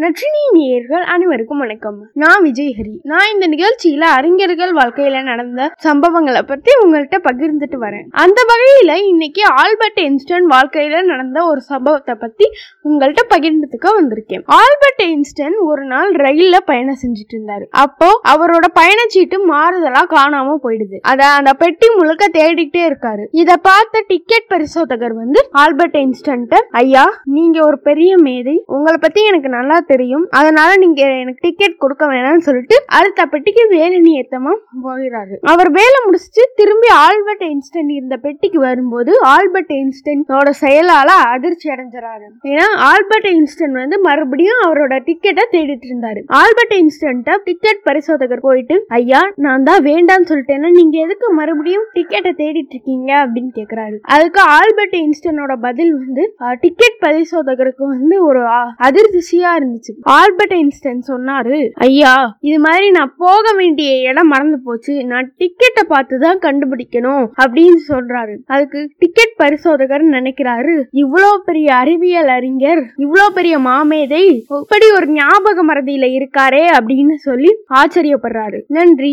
நற்றினி நேயர்கள் அனைவருக்கும் வணக்கம். நான் விஜயஹரி. நான் இந்த நிகழ்ச்சியில அறிஞர்கள் வாழ்க்கையில நடந்த சம்பவங்களை பத்தி உங்கள்கிட்ட பகிர்ந்துட்டு வரேன். அந்த வகையில இன்னைக்கு ஆல்பர்ட் ஐன்ஸ்டைன் வாழ்க்கையில நடந்த ஒரு சம்பவத்தை பத்தி உங்கள்கிட்ட பகிர்ந்ததுக்கு வந்திருக்கேன். ஆல்பர்ட் ஐன்ஸ்டைன் ஒரு நாள் ரயில்ல பயணம் செஞ்சுட்டு இருந்தாரு. அப்போ அவரோட பயணச்சீட்டு மாறுதலா காணாம போயிடுது. அத அந்த பெட்டி முழுக்க தேடிக்கிட்டே இருக்காரு. இத பார்த்த டிக்கெட் பரிசோதகர் வந்து ஆல்பர்ட் ஐன்ஸ்டைன்ட்ட ஐயா நீங்க ஒரு பெரிய மேதை. உங்களை பத்தி எனக்கு நல்லா தெரியும். அதனால நீங்க எனக்கு டிக்கெட் கொடுக்க வேணாம்னு சொல்லிட்டு அடுத்த பெட்டிக்கு வேலினி ஏத்தமா போகிறாரு. அவர் வேலை முடிச்சுட்டு திரும்பி ஆல்பர்ட் ஐன்ஸ்டைன் இருந்த பெட்டிக்கு வரும்போது ஆல்பர்ட் ஐன்ஸ்டைனோட செயலால அதிர்ச்சி அடைஞ்சாரு ஏன்னா ஆல்பர்ட் ஐன்ஸ்டைன் வந்து மறுபடியும் அவரோட டிக்கெட்டை தேடிட்டு இருந்தாரு. ஆல்பர்ட் ஐன்ஸ்டைன்ட்ட டிக்கெட் பரிசோதகர் போயிட்டு ஐயா நான் தான் வேண்டாம்னு சொல்லிட்டேன்னா நீங்க எதுக்கு மறுபடியும் டிக்கெட்டை தேடிட்டு இருக்கீங்க? அப்படின்னு கேக்குறாரு. அதுக்கு ஆல்பர்ட் ஐன்ஸ்டைனோட பதில் வந்து டிக்கெட் பரிசோதகருக்கு வந்து ஒரு அ- இருந்துச்சு. இருந்துச்சு ஆல்பர்ட் ஐன்ஸ்டைன் சொன்னாரு ஐயா இது மாதிரி நான் போக வேண்டிய இடம் மறந்து போச்சு. நான் டிக்கெட்டை பார்த்து தான் கண்டுபிடிக்கணும் அப்படின்னு சொல்றாரு. அதுக்கு டிக்கெட் பரிசோதகர் நினைக்கிறாரு. இவ்வளோ பெரிய அறிவியல் அறிஞர் இவ்வளோ பெரிய மாமேதை இப்படி ஒரு ஞாபக மறதியில இருக்காரே அப்படின்னு சொல்லி ஆச்சரியப்படுறாரு. நன்றி.